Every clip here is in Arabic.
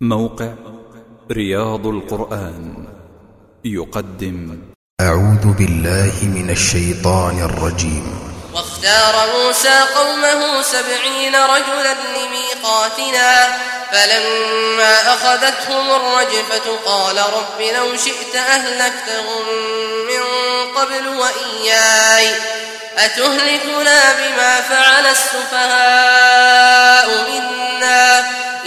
موقع رياض القرآن يقدم. أعوذ بالله من الشيطان الرجيم. واختار موسى قومه سبعين رجلا لميقاتنا فلما أخذتهم الرجفة قال رب لو شئت أهلكتهم من قبل وإياي أتهلكنا بما فعل السفهاء؟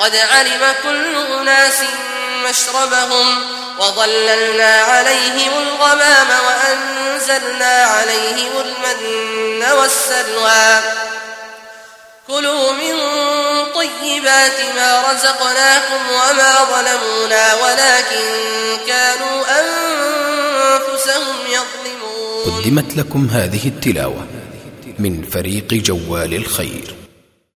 قد علم كل أناس مشربهم وظللنا عليهم الغمام وأنزلنا عليهم المن والسلوى. كلوا من طيبات ما رزقناكم وما ظلمونا ولكن كانوا أنفسهم يظلمون. قدمت لكم هذه التلاوة من فريق جوال الخير.